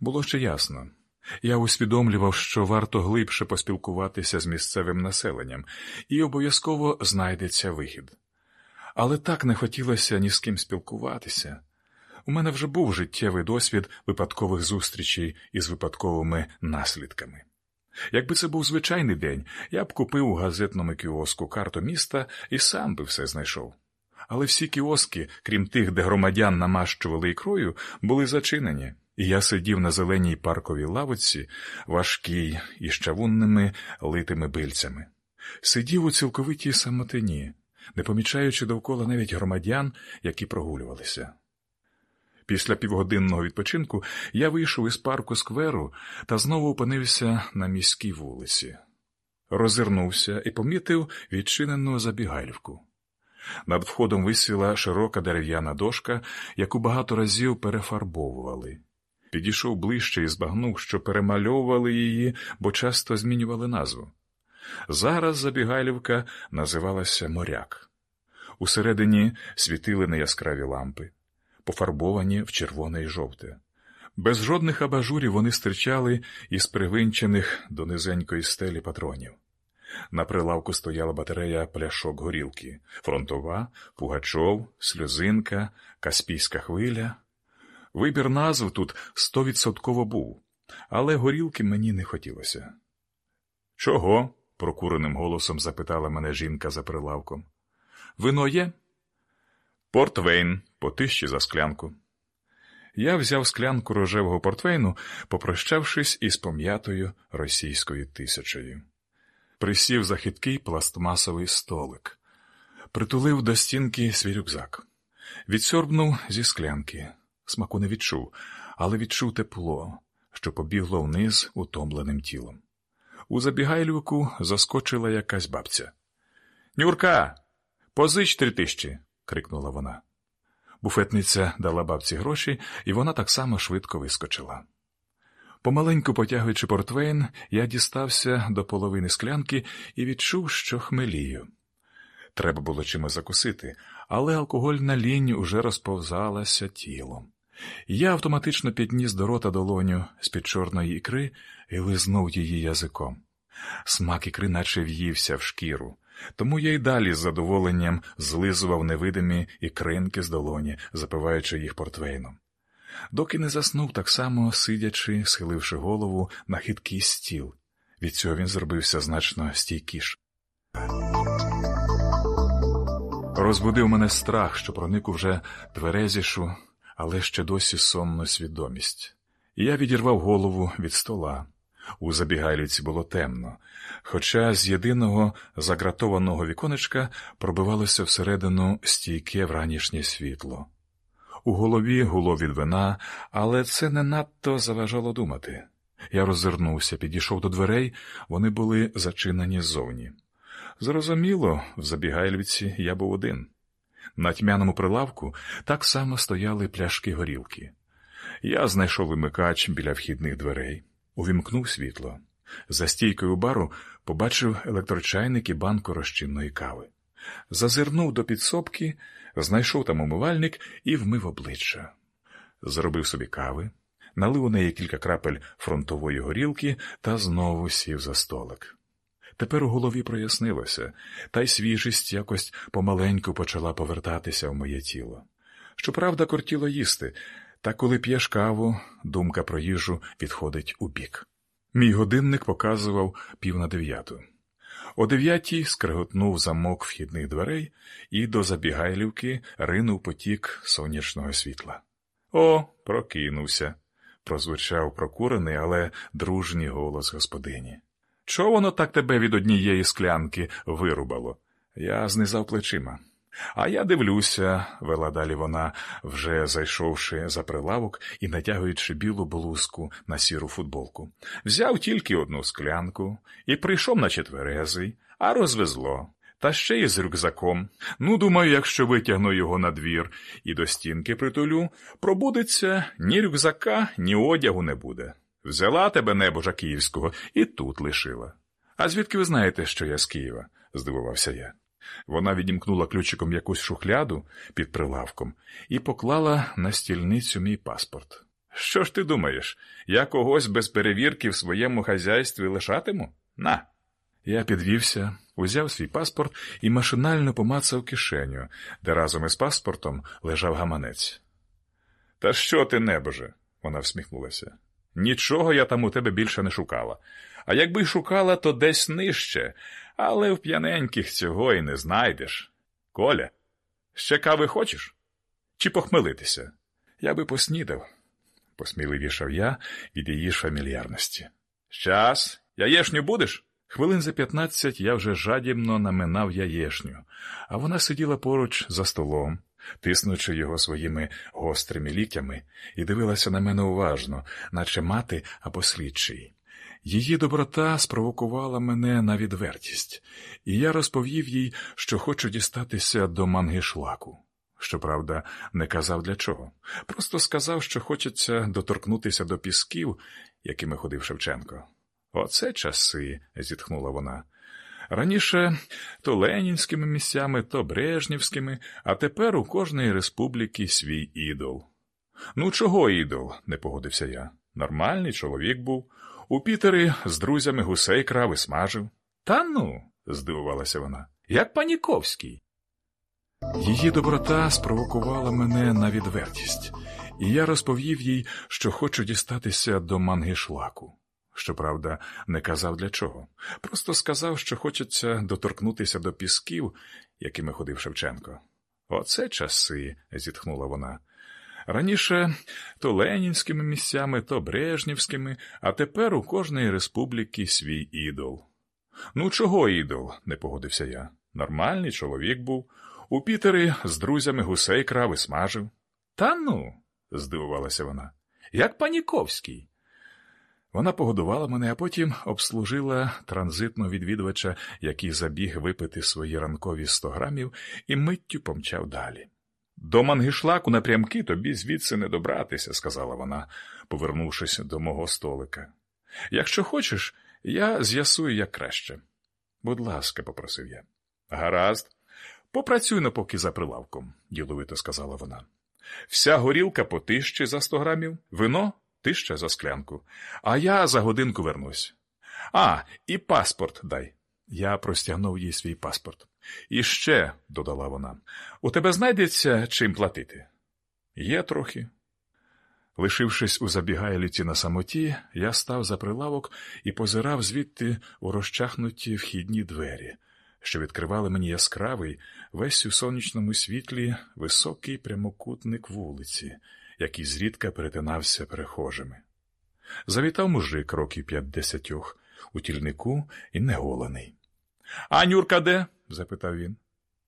Було ще ясно. Я усвідомлював, що варто глибше поспілкуватися з місцевим населенням, і обов'язково знайдеться вихід. Але так не хотілося ні з ким спілкуватися. У мене вже був життєвий досвід випадкових зустрічей із випадковими наслідками. Якби це був звичайний день, я б купив у газетному кіоску карту міста і сам би все знайшов. Але всі кіоски, крім тих, де громадян намащували ікрою, були зачинені, я сидів на зеленій парковій лавиці, важкій із чавунними литими бильцями. Сидів у цілковитій самотині, не помічаючи довкола навіть громадян, які прогулювалися. Після півгодинного відпочинку я вийшов із парку скверу та знову опинився на міській вулиці. Розвернувся і помітив відчинену забігайлівку. Над входом висіла широка дерев'яна дошка, яку багато разів перефарбовували. Підійшов ближче і збагнув, що перемальовували її, бо часто змінювали назву. Зараз забігайлівка називалася моряк. Усередині світили неяскраві лампи пофарбовані в червоне і жовте. Без жодних абажурів вони стирчали із привинчених до низенької стелі патронів. На прилавку стояла батарея пляшок горілки, фронтова, Пугачов, сльозинка, Каспійська хвиля. Вибір назв тут стовідсотково був, але горілки мені не хотілося. Чого? прокуреним голосом запитала мене жінка за прилавком. Вино є? Портвейн, по тисячі за склянку. Я взяв склянку рожевого портвейну, попрощавшись із пом'ятою російською тисячею. Присів за хиткий пластмасовий столик, притулив до стінки свій рюкзак, відсьорбнув зі склянки, смаку не відчув, але відчув тепло, що побігло вниз утомленим тілом. У забігайлюку заскочила якась бабця. Нюрка, позич три тисячі крикнула вона. Буфетниця дала бабці гроші, і вона так само швидко вискочила. Помаленьку потягуючи портвейн, я дістався до половини склянки і відчув, що хмелію. Треба було чимось закусити, але алкогольна лінь уже розповзалася тілом. Я автоматично підніс до рота долоню з під чорної ікри і лизнув її язиком. Смак ікри наче в'ївся в шкіру. Тому я й далі з задоволенням злизував невидимі ікринки з долоні, запиваючи їх портвейном. Доки не заснув, так само сидячи, схиливши голову на хиткий стіл. Від цього він зробився значно стійкіш. Розбудив мене страх, що проник уже тверезішу, але ще досі сонну свідомість. Я відірвав голову від стола. У забігайлівці було темно, хоча з єдиного загратованого віконечка пробивалося всередину стійке вранішнє світло. У голові гуло від вина, але це не надто заважало думати. Я роззирнувся, підійшов до дверей, вони були зачинені ззовні. Зрозуміло, в забігайлівці я був один. На тьмяному прилавку так само стояли пляшки горілки. Я знайшов вимикач біля вхідних дверей. Увімкнув світло. За стійкою бару побачив електрочайник і банку розчинної кави. Зазирнув до підсобки, знайшов там умивальник і вмив обличчя. Зробив собі кави, налив у неї кілька крапель фронтової горілки та знову сів за столик. Тепер у голові прояснилося, та й свіжість якось помаленьку почала повертатися в моє тіло. Щоправда, кортіло їсти, та коли п'єш каву, думка про їжу відходить у бік. Мій годинник показував пів на дев'яту. О дев'ятій скриготнув замок вхідних дверей і до забігайлівки ринув потік сонячного світла. О, прокинувся, прозвучав прокурений, але дружній голос господині. Чого воно так тебе від однієї склянки вирубало? Я знизав плечима. А я дивлюся, вела далі вона, вже зайшовши за прилавок і натягуючи білу блузку на сіру футболку. Взяв тільки одну склянку і прийшов на четверезий, а розвезло. Та ще й з рюкзаком. Ну, думаю, якщо витягну його на двір і до стінки притулю, пробудеться ні рюкзака, ні одягу не буде. Взяла тебе небожа київського і тут лишила. А звідки ви знаєте, що я з Києва? здивувався я. Вона відімкнула ключиком якусь шухляду під прилавком і поклала на стільницю мій паспорт. Що ж ти думаєш, я когось без перевірки в своєму хазяйстві лишатиму? На. Я підвівся, узяв свій паспорт і машинально помацав кишеню, де разом із паспортом лежав гаманець. Та що ти, небоже? вона всміхнулася. Нічого я там у тебе більше не шукала. А якби й шукала, то десь нижче, але в п'яненьких цього і не знайдеш. Коля, ще кави хочеш? Чи похмелитися? Я би поснідав, посміливішав я від її ж фамільярності. Щас, яєшню будеш? Хвилин за п'ятнадцять я вже жадібно наминав яєшню, а вона сиділа поруч за столом, тиснучи його своїми гострими ліктями, і дивилася на мене уважно, наче мати або слідчий. Її доброта спровокувала мене на відвертість, і я розповів їй, що хочу дістатися до мангишлаку. Щоправда, не казав для чого. Просто сказав, що хочеться доторкнутися до пісків, якими ходив Шевченко. Оце часи, зітхнула вона. Раніше то ленінськими місцями, то брежнівськими, а тепер у кожної республіки свій ідол. Ну, чого ідол? не погодився я. Нормальний чоловік був. У Пітері з друзями гусей крави смажив. Та ну, здивувалася вона, як Паніковський. Її доброта спровокувала мене на відвертість, і я розповів їй, що хочу дістатися до мангишлаку. Щоправда, не казав для чого. Просто сказав, що хочеться доторкнутися до пісків, якими ходив Шевченко. Оце часи, зітхнула вона. Раніше то ленінськими місцями, то брежнівськими, а тепер у кожної республіки свій ідол. Ну, чого ідол? не погодився я. Нормальний чоловік був. У Пітері з друзями гусей крави смажив. Та ну, здивувалася вона, як Паніковський. Вона погодувала мене, а потім обслужила транзитного відвідувача, який забіг випити свої ранкові сто грамів, і миттю помчав далі. До мангишлаку напрямки тобі звідси не добратися, сказала вона, повернувшись до мого столика. Якщо хочеш, я з'ясую як краще. Будь ласка, попросив я. Гаразд. Попрацюй на поки за прилавком, діловито сказала вона. Вся горілка по за сто грамів, вино тисяча за склянку, а я за годинку вернусь. А, і паспорт дай. Я простягнув їй свій паспорт. І ще, додала вона, у тебе знайдеться чим платити? Є трохи. Лишившись у забігайліті на самоті, я став за прилавок і позирав звідти у розчахнуті вхідні двері, що відкривали мені яскравий, весь у сонячному світлі високий прямокутник вулиці, який зрідка перетинався перехожими. Завітав мужик років п'ятдесятьох, у тільнику і неголений. А Нюрка де? запитав він.